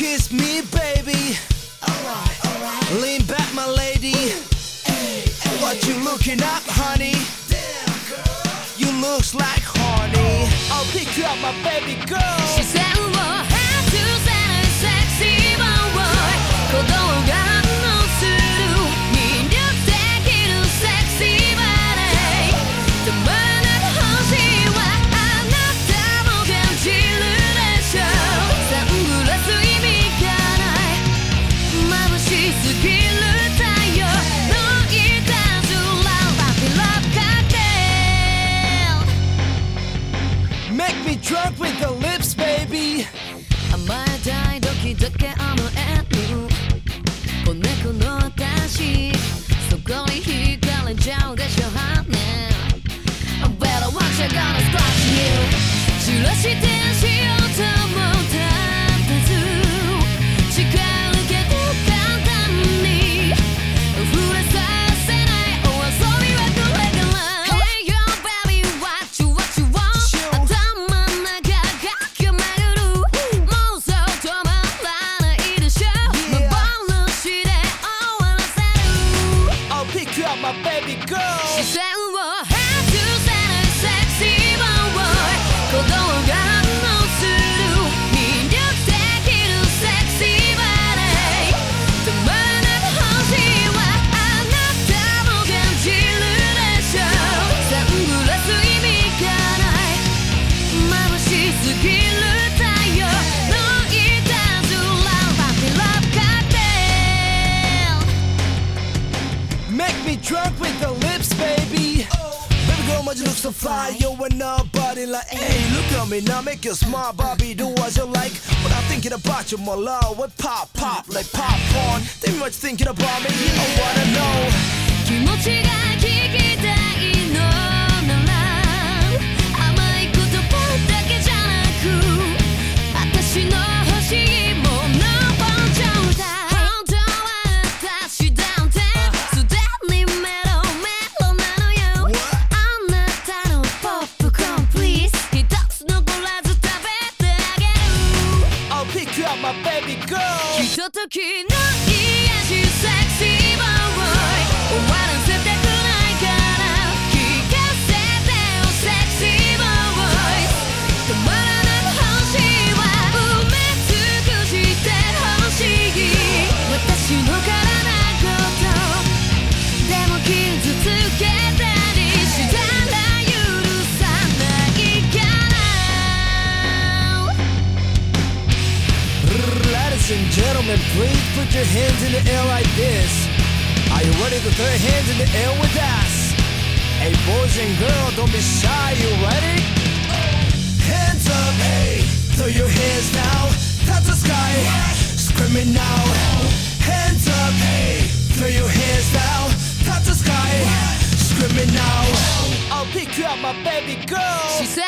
Kiss me, baby. Alright, alright. Lean back, my lady. Hey, hey. What you looking up, honey? Damn, girl. You looks like horny. I'll pick you up, my baby girl. She's して look so fly You and nobody like Hey look at me now make you smile, Bobby do what you like. But I'm thinking about you my love With pop pop like popcorn. They much thinking about me I wanna know. 気持ちが時の gentlemen, please put your hands in the air like this. Are you ready to throw your hands in the air with us? Hey, boys and girls, don't be shy. You ready? Hands up, hey, throw your hands now. Touch the sky, screaming now. Hands up, hey, throw your hands now. Touch the sky, screaming now. I'll pick you up, my baby girl. She said.